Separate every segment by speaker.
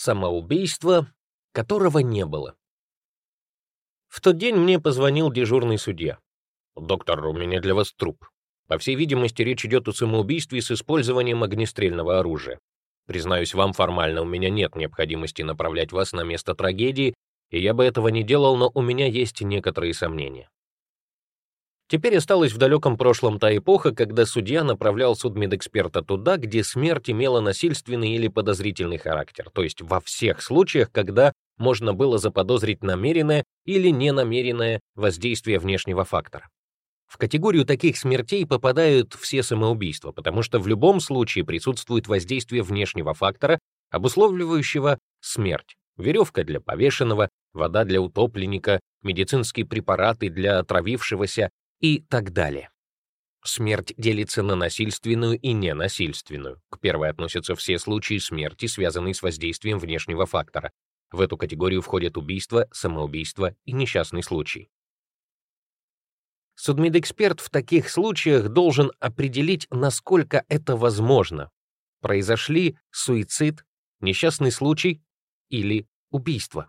Speaker 1: Самоубийство, которого не было. В тот день мне позвонил дежурный судья. «Доктор, у меня для вас труп. По всей видимости, речь идет о самоубийстве с использованием огнестрельного оружия. Признаюсь вам, формально у меня нет необходимости направлять вас на место трагедии, и я бы этого не делал, но у меня есть некоторые сомнения. Теперь осталась в далеком прошлом та эпоха, когда судья направлял судмедэксперта туда, где смерть имела насильственный или подозрительный характер, то есть во всех случаях, когда можно было заподозрить намеренное или ненамеренное воздействие внешнего фактора. В категорию таких смертей попадают все самоубийства, потому что в любом случае присутствует воздействие внешнего фактора, обусловливающего смерть. Веревка для повешенного, вода для утопленника, медицинские препараты для отравившегося и так далее. Смерть делится на насильственную и ненасильственную. К первой относятся все случаи смерти, связанные с воздействием внешнего фактора. В эту категорию входят убийство, самоубийство и несчастный случай. Судмедэксперт в таких случаях должен определить, насколько это возможно. Произошли суицид, несчастный случай или убийство.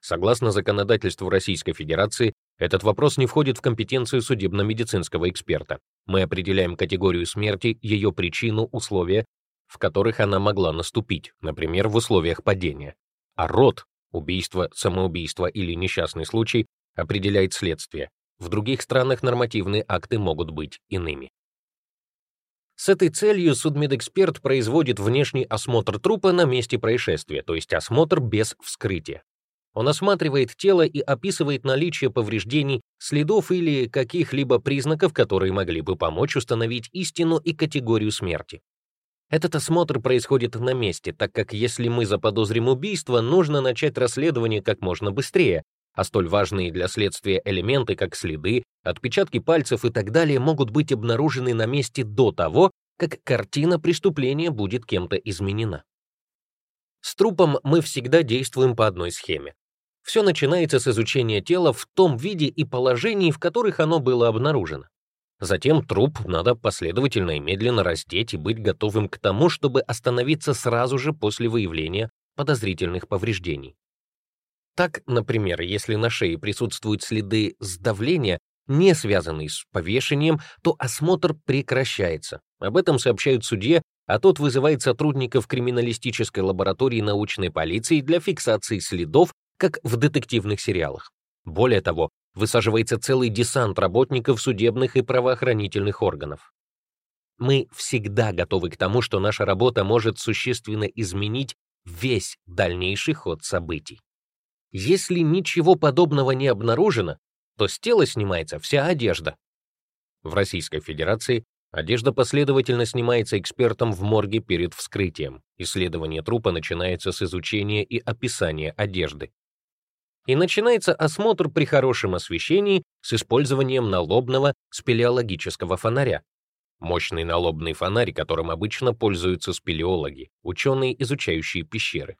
Speaker 1: Согласно законодательству Российской Федерации, этот вопрос не входит в компетенцию судебно-медицинского эксперта. Мы определяем категорию смерти, ее причину, условия, в которых она могла наступить, например, в условиях падения. А род — убийство, самоубийство или несчастный случай — определяет следствие. В других странах нормативные акты могут быть иными. С этой целью судмедэксперт производит внешний осмотр трупа на месте происшествия, то есть осмотр без вскрытия. Он осматривает тело и описывает наличие повреждений, следов или каких-либо признаков, которые могли бы помочь установить истину и категорию смерти. Этот осмотр происходит на месте, так как если мы заподозрим убийство, нужно начать расследование как можно быстрее, а столь важные для следствия элементы, как следы, отпечатки пальцев и так далее, могут быть обнаружены на месте до того, как картина преступления будет кем-то изменена. С трупом мы всегда действуем по одной схеме. Все начинается с изучения тела в том виде и положении, в которых оно было обнаружено. Затем труп надо последовательно и медленно раздеть и быть готовым к тому, чтобы остановиться сразу же после выявления подозрительных повреждений. Так, например, если на шее присутствуют следы сдавления, не связанные с повешением, то осмотр прекращается. Об этом сообщают судье, а тот вызывает сотрудников криминалистической лаборатории научной полиции для фиксации следов, как в детективных сериалах. Более того, высаживается целый десант работников судебных и правоохранительных органов. Мы всегда готовы к тому, что наша работа может существенно изменить весь дальнейший ход событий. Если ничего подобного не обнаружено, то с тела снимается вся одежда. В Российской Федерации одежда последовательно снимается экспертом в морге перед вскрытием. Исследование трупа начинается с изучения и описания одежды. И начинается осмотр при хорошем освещении с использованием налобного спелеологического фонаря. Мощный налобный фонарь, которым обычно пользуются спелеологи, ученые, изучающие пещеры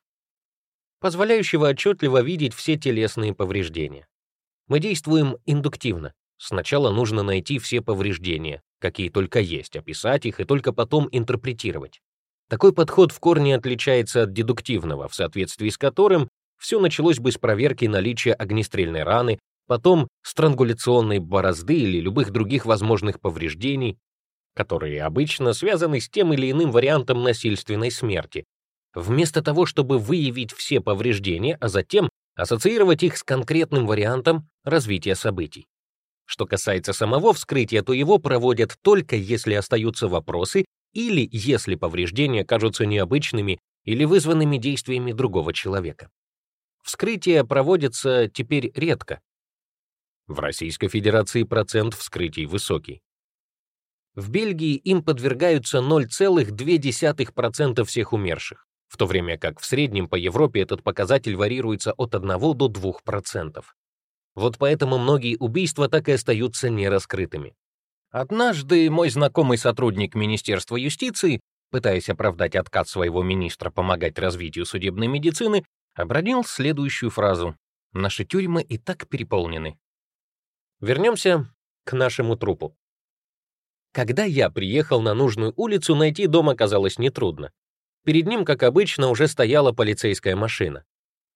Speaker 1: позволяющего отчетливо видеть все телесные повреждения. Мы действуем индуктивно. Сначала нужно найти все повреждения, какие только есть, описать их и только потом интерпретировать. Такой подход в корне отличается от дедуктивного, в соответствии с которым все началось бы с проверки наличия огнестрельной раны, потом странгуляционной борозды или любых других возможных повреждений, которые обычно связаны с тем или иным вариантом насильственной смерти, вместо того, чтобы выявить все повреждения, а затем ассоциировать их с конкретным вариантом развития событий. Что касается самого вскрытия, то его проводят только если остаются вопросы или если повреждения кажутся необычными или вызванными действиями другого человека. Вскрытие проводится теперь редко. В Российской Федерации процент вскрытий высокий. В Бельгии им подвергаются 0,2% всех умерших в то время как в среднем по Европе этот показатель варьируется от 1 до 2%. Вот поэтому многие убийства так и остаются нераскрытыми. Однажды мой знакомый сотрудник Министерства юстиции, пытаясь оправдать отказ своего министра помогать развитию судебной медицины, обронил следующую фразу «Наши тюрьмы и так переполнены». Вернемся к нашему трупу. Когда я приехал на нужную улицу, найти дом оказалось нетрудно. Перед ним, как обычно, уже стояла полицейская машина.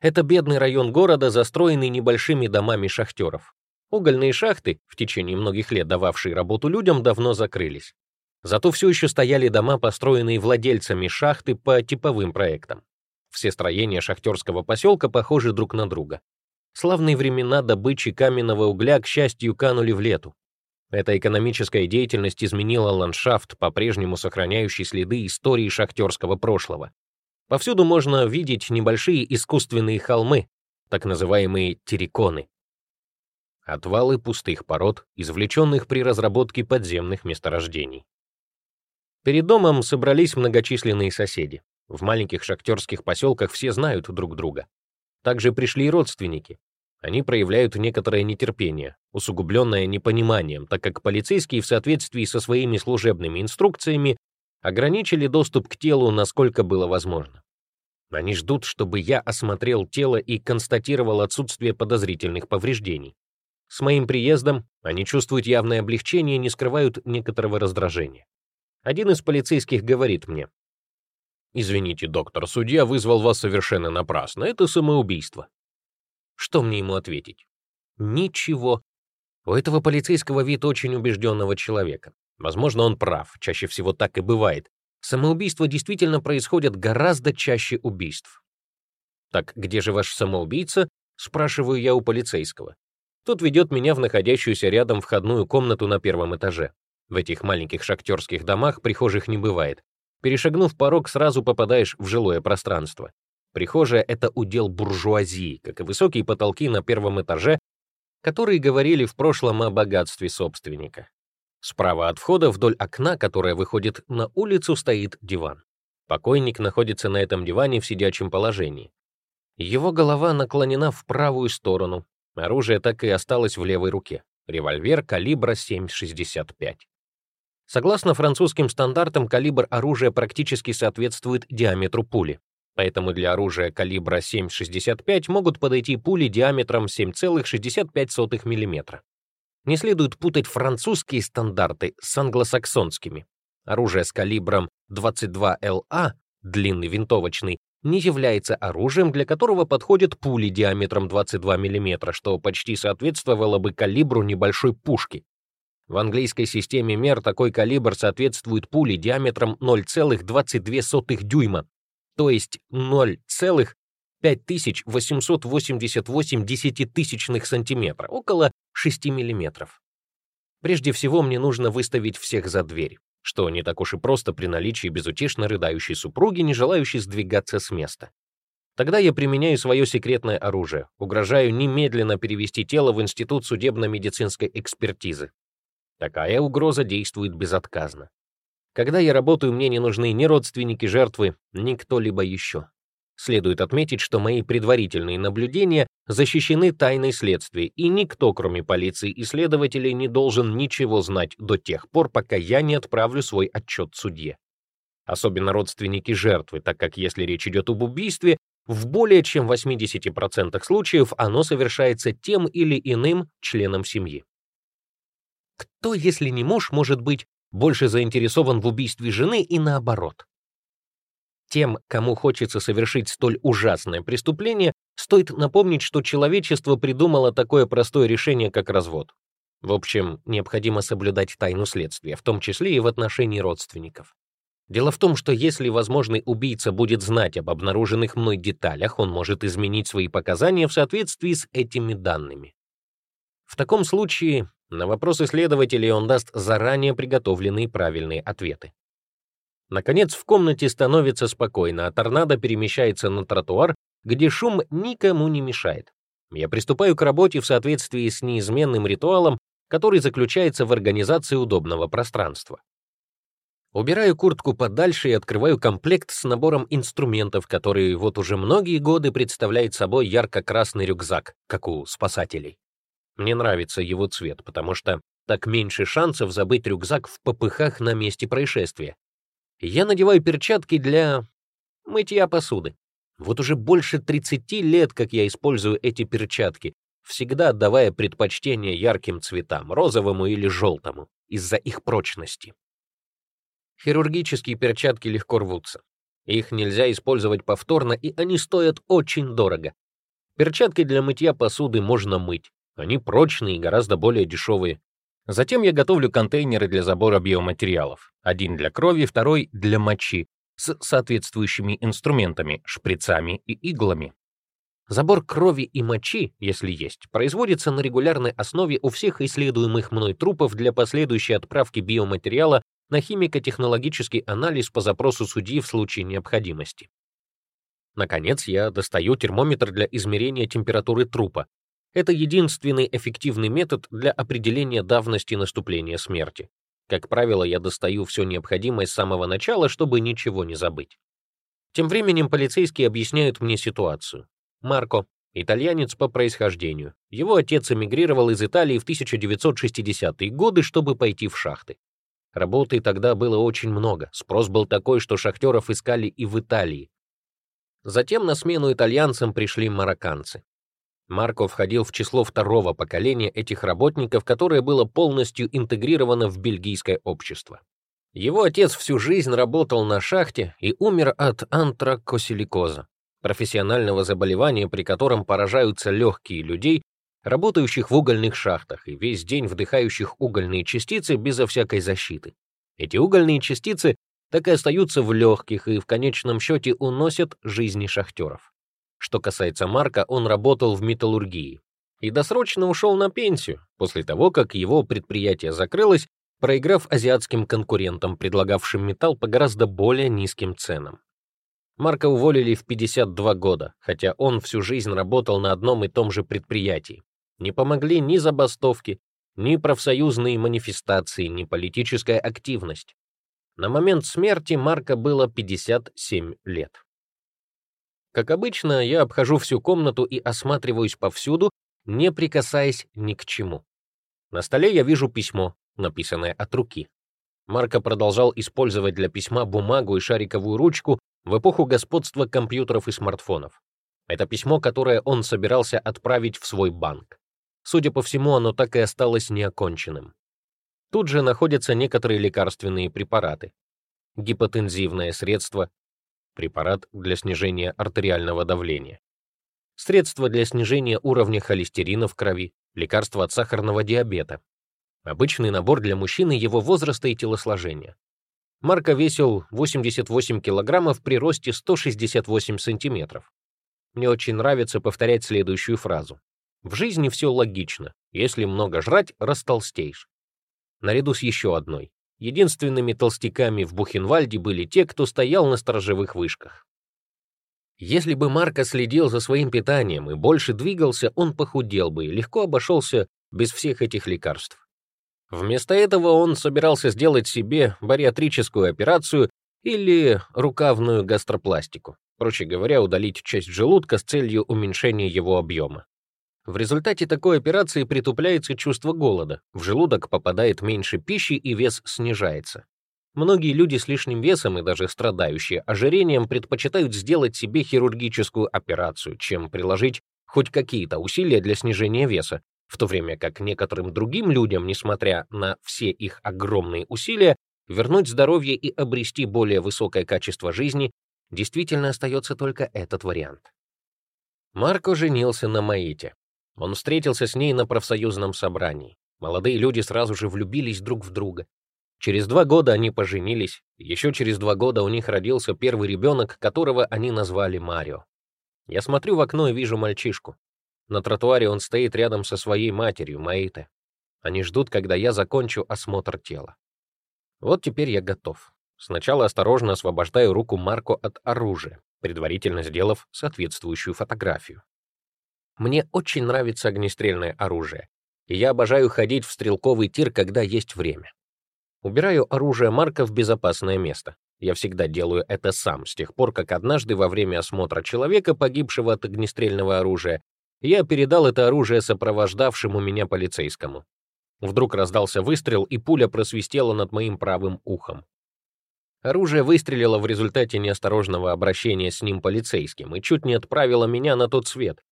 Speaker 1: Это бедный район города, застроенный небольшими домами шахтеров. Угольные шахты, в течение многих лет дававшие работу людям, давно закрылись. Зато все еще стояли дома, построенные владельцами шахты по типовым проектам. Все строения шахтерского поселка похожи друг на друга. Славные времена добычи каменного угля, к счастью, канули в лету. Эта экономическая деятельность изменила ландшафт, по-прежнему сохраняющий следы истории шахтерского прошлого. Повсюду можно видеть небольшие искусственные холмы, так называемые терриконы. Отвалы пустых пород, извлеченных при разработке подземных месторождений. Перед домом собрались многочисленные соседи. В маленьких шахтерских поселках все знают друг друга. Также пришли и родственники. Они проявляют некоторое нетерпение, усугубленное непониманием, так как полицейские в соответствии со своими служебными инструкциями ограничили доступ к телу, насколько было возможно. Они ждут, чтобы я осмотрел тело и констатировал отсутствие подозрительных повреждений. С моим приездом они чувствуют явное облегчение и не скрывают некоторого раздражения. Один из полицейских говорит мне, «Извините, доктор, судья вызвал вас совершенно напрасно. Это самоубийство». Что мне ему ответить? Ничего. У этого полицейского вид очень убежденного человека. Возможно, он прав, чаще всего так и бывает. Самоубийства действительно происходят гораздо чаще убийств. «Так где же ваш самоубийца?» — спрашиваю я у полицейского. Тот ведет меня в находящуюся рядом входную комнату на первом этаже. В этих маленьких шахтерских домах прихожих не бывает. Перешагнув порог, сразу попадаешь в жилое пространство. Прихожая — это удел буржуазии, как и высокие потолки на первом этаже, которые говорили в прошлом о богатстве собственника. Справа от входа вдоль окна, которое выходит на улицу, стоит диван. Покойник находится на этом диване в сидячем положении. Его голова наклонена в правую сторону. Оружие так и осталось в левой руке. Револьвер калибра 7,65. Согласно французским стандартам, калибр оружия практически соответствует диаметру пули. Поэтому для оружия калибра 7,65 могут подойти пули диаметром 7,65 мм. Не следует путать французские стандарты с англосаксонскими. Оружие с калибром 22 ЛА, длинный винтовочный, не является оружием, для которого подходят пули диаметром 22 мм, что почти соответствовало бы калибру небольшой пушки. В английской системе мер такой калибр соответствует пуле диаметром 0,22 дюйма, то есть 0,5888 десятитысячных сантиметра, около 6 миллиметров. Прежде всего, мне нужно выставить всех за дверь, что не так уж и просто при наличии безутешно рыдающей супруги, не желающей сдвигаться с места. Тогда я применяю свое секретное оружие, угрожаю немедленно перевести тело в Институт судебно-медицинской экспертизы. Такая угроза действует безотказно. Когда я работаю, мне не нужны ни родственники жертвы, ни кто-либо еще. Следует отметить, что мои предварительные наблюдения защищены тайной следствия, и никто, кроме полиции и следователей, не должен ничего знать до тех пор, пока я не отправлю свой отчет судье. Особенно родственники жертвы, так как если речь идет об убийстве, в более чем 80% случаев оно совершается тем или иным членом семьи. Кто, если не муж, может быть больше заинтересован в убийстве жены и наоборот? Тем, кому хочется совершить столь ужасное преступление, стоит напомнить, что человечество придумало такое простое решение, как развод. В общем, необходимо соблюдать тайну следствия, в том числе и в отношении родственников. Дело в том, что если возможный убийца будет знать об обнаруженных мной деталях, он может изменить свои показания в соответствии с этими данными. В таком случае на вопросы следователей он даст заранее приготовленные правильные ответы. Наконец, в комнате становится спокойно, а торнадо перемещается на тротуар, где шум никому не мешает. Я приступаю к работе в соответствии с неизменным ритуалом, который заключается в организации удобного пространства. Убираю куртку подальше и открываю комплект с набором инструментов, который вот уже многие годы представляет собой ярко-красный рюкзак, как у спасателей. Мне нравится его цвет, потому что так меньше шансов забыть рюкзак в попыхах на месте происшествия. Я надеваю перчатки для мытья посуды. Вот уже больше 30 лет, как я использую эти перчатки, всегда отдавая предпочтение ярким цветам, розовому или желтому, из-за их прочности. Хирургические перчатки легко рвутся. Их нельзя использовать повторно, и они стоят очень дорого. Перчатки для мытья посуды можно мыть. Они прочные и гораздо более дешевые. Затем я готовлю контейнеры для забора биоматериалов. Один для крови, второй для мочи, с соответствующими инструментами, шприцами и иглами. Забор крови и мочи, если есть, производится на регулярной основе у всех исследуемых мной трупов для последующей отправки биоматериала на химико-технологический анализ по запросу судьи в случае необходимости. Наконец, я достаю термометр для измерения температуры трупа. Это единственный эффективный метод для определения давности наступления смерти. Как правило, я достаю все необходимое с самого начала, чтобы ничего не забыть. Тем временем полицейские объясняют мне ситуацию. Марко — итальянец по происхождению. Его отец эмигрировал из Италии в 1960-е годы, чтобы пойти в шахты. Работы тогда было очень много, спрос был такой, что шахтеров искали и в Италии. Затем на смену итальянцам пришли марокканцы. Марко входил в число второго поколения этих работников, которое было полностью интегрировано в бельгийское общество. Его отец всю жизнь работал на шахте и умер от антракосиликоза, профессионального заболевания, при котором поражаются легкие людей, работающих в угольных шахтах и весь день вдыхающих угольные частицы безо всякой защиты. Эти угольные частицы так и остаются в легких и в конечном счете уносят жизни шахтеров. Что касается Марка, он работал в металлургии и досрочно ушел на пенсию после того, как его предприятие закрылось, проиграв азиатским конкурентам, предлагавшим металл по гораздо более низким ценам. Марка уволили в 52 года, хотя он всю жизнь работал на одном и том же предприятии. Не помогли ни забастовки, ни профсоюзные манифестации, ни политическая активность. На момент смерти Марка было 57 лет. Как обычно, я обхожу всю комнату и осматриваюсь повсюду, не прикасаясь ни к чему. На столе я вижу письмо, написанное от руки. Марко продолжал использовать для письма бумагу и шариковую ручку в эпоху господства компьютеров и смартфонов. Это письмо, которое он собирался отправить в свой банк. Судя по всему, оно так и осталось неоконченным. Тут же находятся некоторые лекарственные препараты. Гипотензивное средство, препарат для снижения артериального давления, средство для снижения уровня холестерина в крови, лекарство от сахарного диабета. Обычный набор для мужчины его возраста и телосложения. Марко весил 88 килограммов при росте 168 сантиметров. Мне очень нравится повторять следующую фразу. В жизни все логично. Если много жрать, растолстеешь. Наряду с еще одной. Единственными толстяками в Бухенвальде были те, кто стоял на сторожевых вышках. Если бы Марко следил за своим питанием и больше двигался, он похудел бы и легко обошелся без всех этих лекарств. Вместо этого он собирался сделать себе бариатрическую операцию или рукавную гастропластику, проще говоря, удалить часть желудка с целью уменьшения его объема. В результате такой операции притупляется чувство голода, в желудок попадает меньше пищи и вес снижается. Многие люди с лишним весом и даже страдающие ожирением предпочитают сделать себе хирургическую операцию, чем приложить хоть какие-то усилия для снижения веса, в то время как некоторым другим людям, несмотря на все их огромные усилия, вернуть здоровье и обрести более высокое качество жизни действительно остается только этот вариант. Марко женился на Маите, он встретился с ней на профсоюзном собрании. Молодые люди сразу же влюбились друг в друга. Через два года они поженились, еще через два года у них родился первый ребенок, которого они назвали Марио. Я смотрю в окно и вижу мальчишку. На тротуаре он стоит рядом со своей матерью, Маите. Они ждут, когда я закончу осмотр тела. Вот теперь я готов. Сначала осторожно освобождаю руку Марко от оружия, предварительно сделав соответствующую фотографию. Мне очень нравится огнестрельное оружие, и я обожаю ходить в стрелковый тир, когда есть время. Убираю оружие Марка в безопасное место. Я всегда делаю это сам, с тех пор, как однажды во время осмотра человека, погибшего от огнестрельного оружия, я передал это оружие сопровождавшему меня полицейскому. Вдруг раздался выстрел, и пуля просвистела над моим правым ухом. Оружие выстрелило в результате неосторожного обращения с ним полицейским и чуть не отправило меня на тот свет,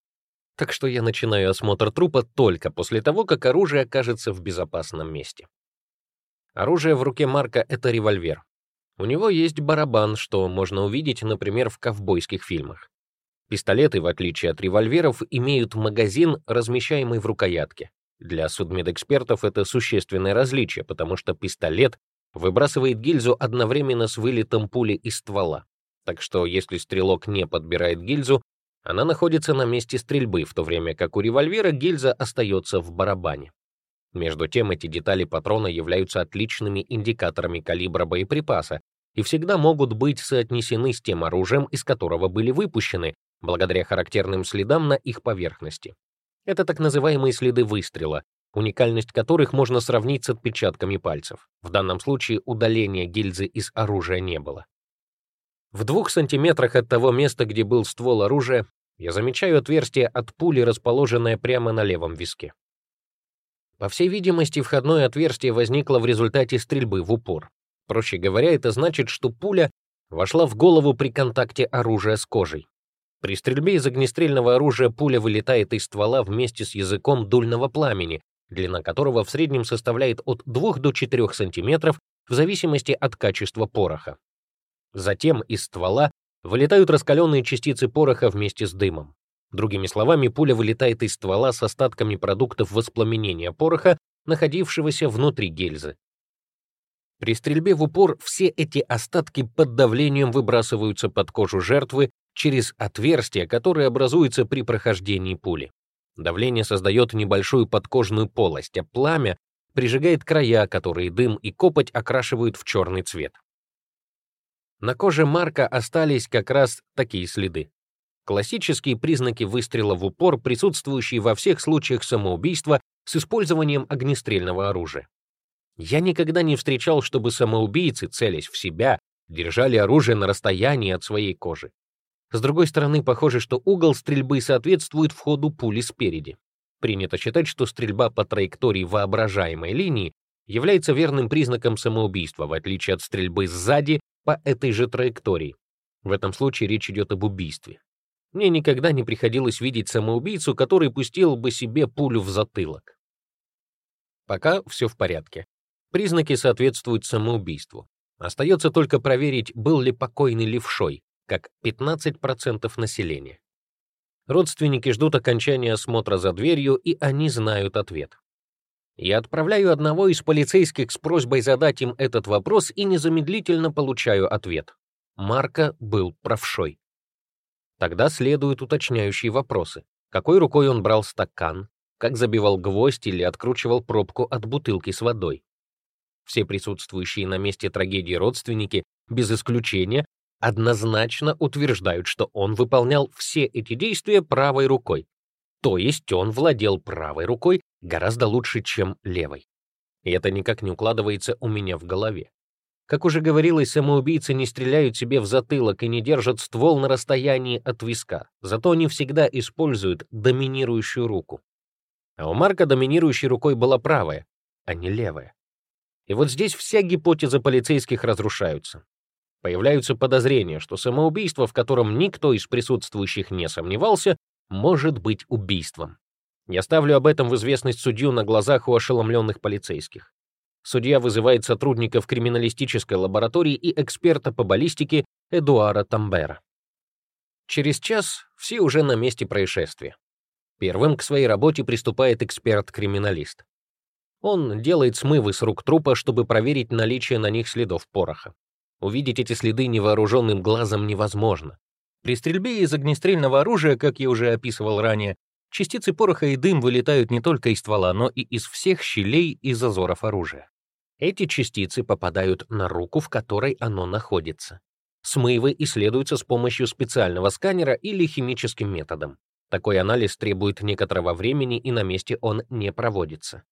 Speaker 1: так что я начинаю осмотр трупа только после того, как оружие окажется в безопасном месте. Оружие в руке Марка — это револьвер. У него есть барабан, что можно увидеть, например, в ковбойских фильмах. Пистолеты, в отличие от револьверов, имеют магазин, размещаемый в рукоятке. Для судмедэкспертов это существенное различие, потому что пистолет выбрасывает гильзу одновременно с вылетом пули из ствола. Так что если стрелок не подбирает гильзу, она находится на месте стрельбы, в то время как у револьвера гильза остается в барабане. Между тем, эти детали патрона являются отличными индикаторами калибра боеприпаса и всегда могут быть соотнесены с тем оружием, из которого были выпущены, благодаря характерным следам на их поверхности. Это так называемые следы выстрела, уникальность которых можно сравнить с отпечатками пальцев. В данном случае удаления гильзы из оружия не было. В двух сантиметрах от того места, где был ствол оружия, я замечаю отверстие от пули, расположенное прямо на левом виске. По всей видимости, входное отверстие возникло в результате стрельбы в упор. Проще говоря, это значит, что пуля вошла в голову при контакте оружия с кожей. При стрельбе из огнестрельного оружия пуля вылетает из ствола вместе с языком дульного пламени, длина которого в среднем составляет от 2 до 4 см в зависимости от качества пороха. Затем из ствола вылетают раскаленные частицы пороха вместе с дымом. Другими словами, пуля вылетает из ствола с остатками продуктов воспламенения пороха, находившегося внутри гильзы. При стрельбе в упор все эти остатки под давлением выбрасываются под кожу жертвы через отверстие, которое образуется при прохождении пули. Давление создает небольшую подкожную полость, а пламя прижигает края, которые дым и копоть окрашивают в черный цвет. На коже Марка остались как раз такие следы. Классические признаки выстрела в упор, присутствующие во всех случаях самоубийства с использованием огнестрельного оружия. Я никогда не встречал, чтобы самоубийцы, целясь в себя, держали оружие на расстоянии от своей кожи. С другой стороны, похоже, что угол стрельбы соответствует входу пули спереди. Принято считать, что стрельба по траектории воображаемой линии является верным признаком самоубийства, в отличие от стрельбы сзади по этой же траектории. В этом случае речь идет об убийстве. Мне никогда не приходилось видеть самоубийцу, который пустил бы себе пулю в затылок. Пока все в порядке. Признаки соответствуют самоубийству. Остается только проверить, был ли покойный левшой, как 15% населения. Родственники ждут окончания осмотра за дверью, и они знают ответ. Я отправляю одного из полицейских с просьбой задать им этот вопрос и незамедлительно получаю ответ. Марка был правшой. Тогда следуют уточняющие вопросы. Какой рукой он брал стакан, как забивал гвоздь или откручивал пробку от бутылки с водой. Все присутствующие на месте трагедии родственники, без исключения, однозначно утверждают, что он выполнял все эти действия правой рукой. То есть он владел правой рукой гораздо лучше, чем левой. И это никак не укладывается у меня в голове. Как уже говорилось, самоубийцы не стреляют себе в затылок и не держат ствол на расстоянии от виска, зато они всегда используют доминирующую руку. А у Марка доминирующей рукой была правая, а не левая. И вот здесь вся гипотеза полицейских разрушаются. Появляются подозрения, что самоубийство, в котором никто из присутствующих не сомневался, может быть убийством. Я ставлю об этом в известность судью на глазах у ошеломленных полицейских. Судья вызывает сотрудников криминалистической лаборатории и эксперта по баллистике Эдуара Тамбера. Через час все уже на месте происшествия. Первым к своей работе приступает эксперт-криминалист. Он делает смывы с рук трупа, чтобы проверить наличие на них следов пороха. Увидеть эти следы невооруженным глазом невозможно. При стрельбе из огнестрельного оружия, как я уже описывал ранее, частицы пороха и дым вылетают не только из ствола, но и из всех щелей и зазоров оружия. Эти частицы попадают на руку, в которой оно находится. Смывы исследуются с помощью специального сканера или химическим методом. Такой анализ требует некоторого времени, и на месте он не проводится.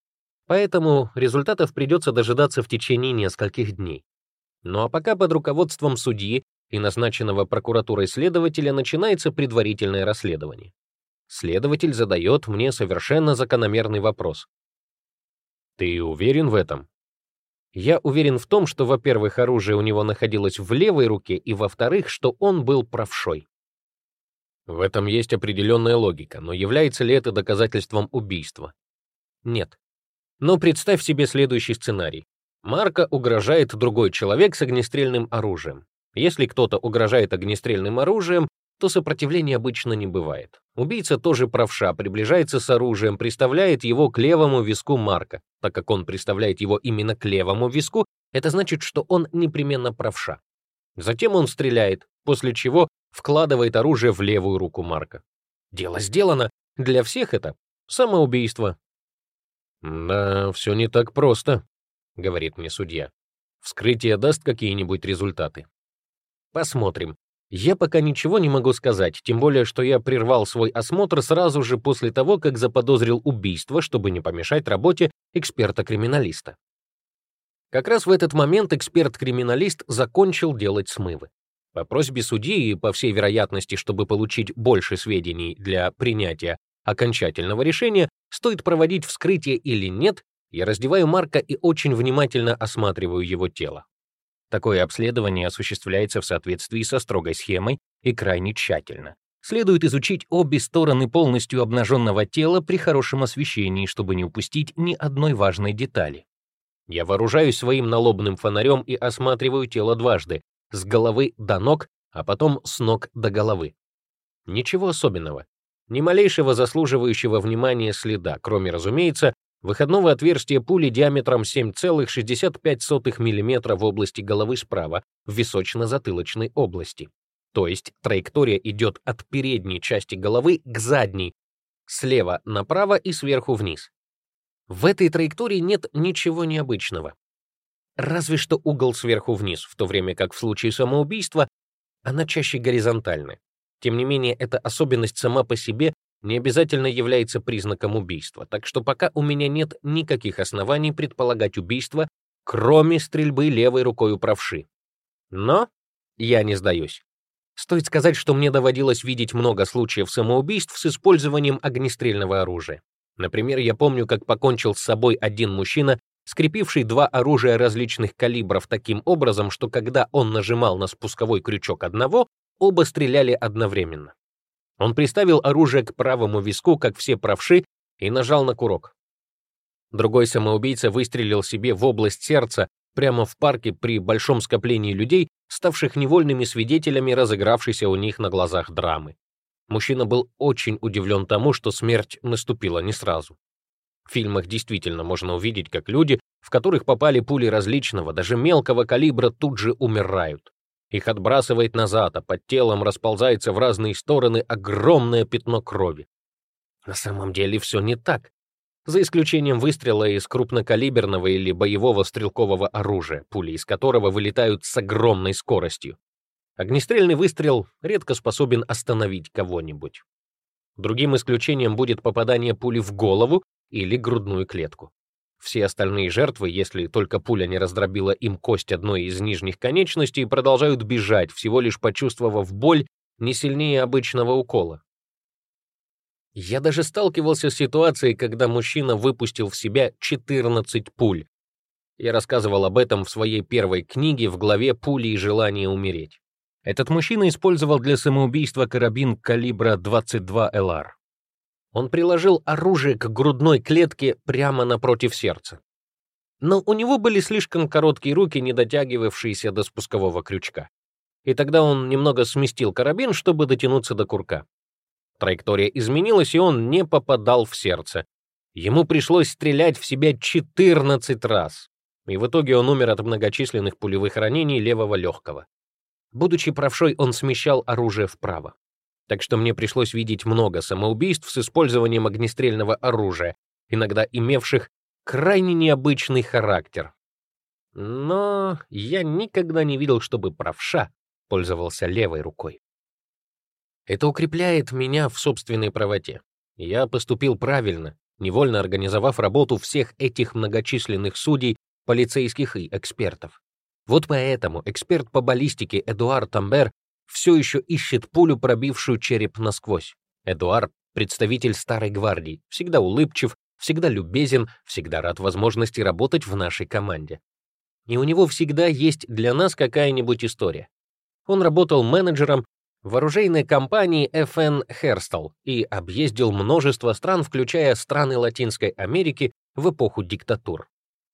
Speaker 1: Поэтому результатов придется дожидаться в течение нескольких дней. Ну а пока под руководством судьи и назначенного прокуратурой следователя начинается предварительное расследование. Следователь задает мне совершенно закономерный вопрос. «Ты уверен в этом?» Я уверен в том, что, во-первых, оружие у него находилось в левой руке, и, во-вторых, что он был правшой. В этом есть определенная логика, но является ли это доказательством убийства? Нет. Но представь себе следующий сценарий. Марка угрожает другой человек с огнестрельным оружием. Если кто-то угрожает огнестрельным оружием, то сопротивления обычно не бывает. Убийца тоже правша, приближается с оружием, приставляет его к левому виску Марка. Так как он приставляет его именно к левому виску, это значит, что он непременно правша. Затем он стреляет, после чего вкладывает оружие в левую руку Марка. Дело сделано. Для всех это самоубийство. «Да, все не так просто», — говорит мне судья. «Вскрытие даст какие-нибудь результаты?» «Посмотрим. Я пока ничего не могу сказать, тем более, что я прервал свой осмотр сразу же после того, как заподозрил убийство, чтобы не помешать работе эксперта-криминалиста. Как раз в этот момент эксперт-криминалист закончил делать смывы. По просьбе судьи и, по всей вероятности, чтобы получить больше сведений для принятия окончательного решения, стоит проводить вскрытие или нет, я раздеваю Марка и очень внимательно осматриваю его тело. Такое обследование осуществляется в соответствии со строгой схемой и крайне тщательно. Следует изучить обе стороны полностью обнаженного тела при хорошем освещении, чтобы не упустить ни одной важной детали. Я вооружаюсь своим налобным фонарем и осматриваю тело дважды, с головы до ног, а потом с ног до головы. Ничего особенного. Ни малейшего заслуживающего внимания следа, кроме, разумеется, выходного отверстия пули диаметром 7,65 мм в области головы справа, в височно-затылочной области. То есть траектория идет от передней части головы к задней, слева направо и сверху вниз. В этой траектории нет ничего необычного. Разве что угол сверху вниз, в то время как в случае самоубийства она чаще горизонтальна. Тем не менее, эта особенность сама по себе не обязательно является признаком убийства, так что пока у меня нет никаких оснований предполагать убийство, кроме стрельбы левой рукой у правши. Но я не сдаюсь. Стоит сказать, что мне доводилось видеть много случаев самоубийств с использованием огнестрельного оружия. Например, я помню, как покончил с собой один мужчина, скрепивший два оружия различных калибров таким образом, что когда он нажимал на спусковой крючок одного, оба стреляли одновременно. Он приставил оружие к правому виску, как все правши, и нажал на курок. Другой самоубийца выстрелил себе в область сердца прямо в парке при большом скоплении людей, ставших невольными свидетелями разыгравшейся у них на глазах драмы. Мужчина был очень удивлен тому, что смерть наступила не сразу. В фильмах действительно можно увидеть, как люди, в которых попали пули различного, даже мелкого калибра, тут же умирают. Их отбрасывает назад, а под телом расползается в разные стороны огромное пятно крови. На самом деле все не так. За исключением выстрела из крупнокалиберного или боевого стрелкового оружия, пули из которого вылетают с огромной скоростью. Огнестрельный выстрел редко способен остановить кого-нибудь. Другим исключением будет попадание пули в голову или грудную клетку. Все остальные жертвы, если только пуля не раздробила им кость одной из нижних конечностей, продолжают бежать, всего лишь почувствовав боль не сильнее обычного укола. Я даже сталкивался с ситуацией, когда мужчина выпустил в себя 14 пуль. Я рассказывал об этом в своей первой книге в главе «Пули и желание умереть». Этот мужчина использовал для самоубийства карабин калибра 22 ЛР. Он приложил оружие к грудной клетке прямо напротив сердца. Но у него были слишком короткие руки, не дотягивавшиеся до спускового крючка. И тогда он немного сместил карабин, чтобы дотянуться до курка. Траектория изменилась, и он не попадал в сердце. Ему пришлось стрелять в себя 14 раз. И в итоге он умер от многочисленных пулевых ранений левого легкого. Будучи правшой, он смещал оружие вправо так что мне пришлось видеть много самоубийств с использованием огнестрельного оружия, иногда имевших крайне необычный характер. Но я никогда не видел, чтобы правша пользовался левой рукой. Это укрепляет меня в собственной правоте. Я поступил правильно, невольно организовав работу всех этих многочисленных судей, полицейских и экспертов. Вот поэтому эксперт по баллистике Эдуард Тамбер все еще ищет пулю, пробившую череп насквозь. Эдуард — представитель старой гвардии, всегда улыбчив, всегда любезен, всегда рад возможности работать в нашей команде. И у него всегда есть для нас какая-нибудь история. Он работал менеджером в оружейной компании FN Herstal и объездил множество стран, включая страны Латинской Америки в эпоху диктатур.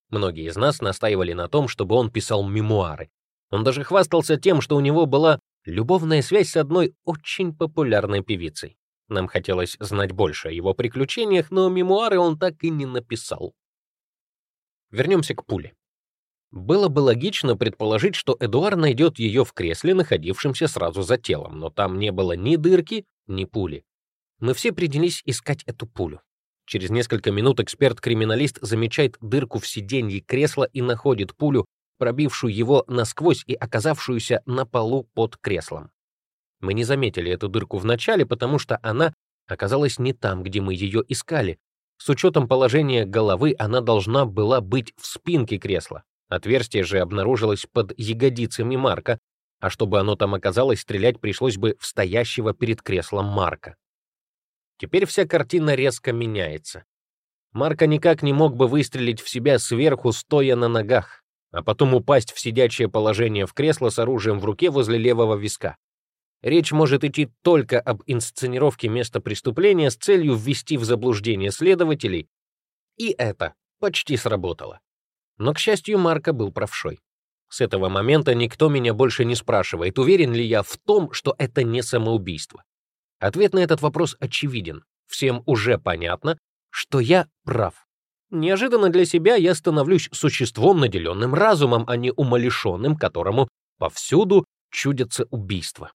Speaker 1: Многие из нас настаивали на том, чтобы он писал мемуары. Он даже хвастался тем, что у него была любовная связь с одной очень популярной певицей. Нам хотелось знать больше о его приключениях, но мемуары он так и не написал. Вернемся к пуле. Было бы логично предположить, что Эдуард найдет ее в кресле, находившемся сразу за телом, но там не было ни дырки, ни пули. Мы все принялись искать эту пулю. Через несколько минут эксперт-криминалист замечает дырку в сиденье кресла и находит пулю, пробившую его насквозь и оказавшуюся на полу под креслом. Мы не заметили эту дырку вначале, потому что она оказалась не там, где мы ее искали. С учетом положения головы она должна была быть в спинке кресла. Отверстие же обнаружилось под ягодицами Марка, а чтобы оно там оказалось, стрелять пришлось бы в стоящего перед креслом Марка. Теперь вся картина резко меняется. Марка никак не мог бы выстрелить в себя сверху, стоя на ногах, а потом упасть в сидячее положение в кресло с оружием в руке возле левого виска. Речь может идти только об инсценировке места преступления с целью ввести в заблуждение следователей, и это почти сработало. Но, к счастью, Марка был правшой. С этого момента никто меня больше не спрашивает, уверен ли я в том, что это не самоубийство. Ответ на этот вопрос очевиден. Всем уже понятно, что я прав. Неожиданно для себя я становлюсь существом, наделенным разумом, а не умалишенным, которому повсюду чудятся убийства.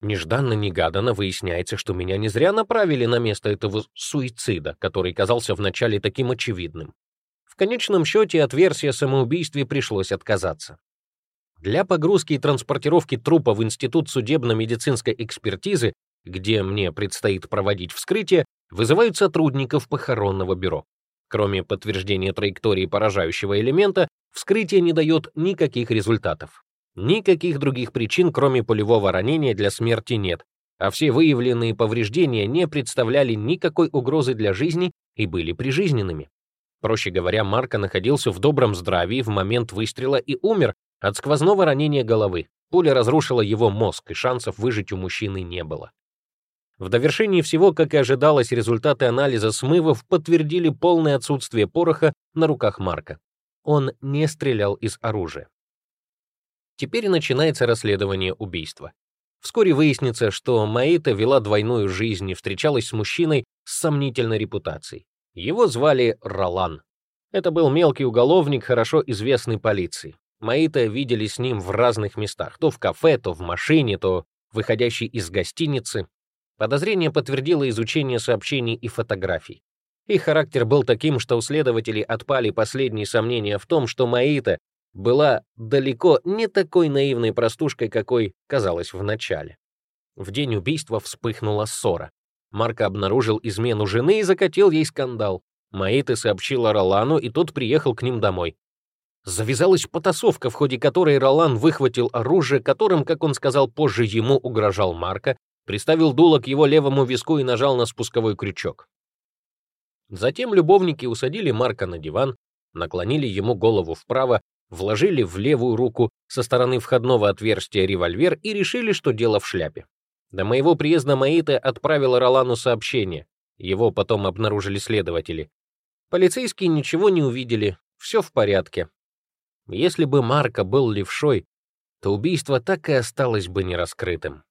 Speaker 1: Нежданно-негаданно выясняется, что меня не зря направили на место этого суицида, который казался вначале таким очевидным. В конечном счете от версии о самоубийстве пришлось отказаться. Для погрузки и транспортировки трупа в Институт судебно-медицинской экспертизы, где мне предстоит проводить вскрытие, вызывают сотрудников похоронного бюро. Кроме подтверждения траектории поражающего элемента, вскрытие не дает никаких результатов. Никаких других причин, кроме пулевого ранения, для смерти нет, а все выявленные повреждения не представляли никакой угрозы для жизни и были прижизненными. Проще говоря, Марко находился в добром здравии в момент выстрела и умер от сквозного ранения головы. Пуля разрушила его мозг, и шансов выжить у мужчины не было. В довершении всего, как и ожидалось, результаты анализа смывов подтвердили полное отсутствие пороха на руках Марка. Он не стрелял из оружия. Теперь начинается расследование убийства. Вскоре выяснится, что Маита вела двойную жизнь и встречалась с мужчиной с сомнительной репутацией. Его звали Ролан. Это был мелкий уголовник, хорошо известный полиции. Маита видели с ним в разных местах, то в кафе, то в машине, то выходящей из гостиницы. Подозрение подтвердило изучение сообщений и фотографий. Их характер был таким, что у следователей отпали последние сомнения в том, что Маита была далеко не такой наивной простушкой, какой казалось в начале. В день убийства вспыхнула ссора. Марко обнаружил измену жены и закатил ей скандал. Маита сообщила Ролану, и тот приехал к ним домой. Завязалась потасовка, в ходе которой Ролан выхватил оружие, которым, как он сказал позже, ему угрожал Марко, приставил дуло к его левому виску и нажал на спусковой крючок. Затем любовники усадили Марка на диван, наклонили ему голову вправо вложили в левую руку со стороны входного отверстия револьвер и решили, что дело в шляпе. До моего приезда Маита отправила Ролану сообщение. Его потом обнаружили следователи. Полицейские ничего не увидели, все в порядке. Если бы Марко был левшой, то убийство так и осталось бы нераскрытым.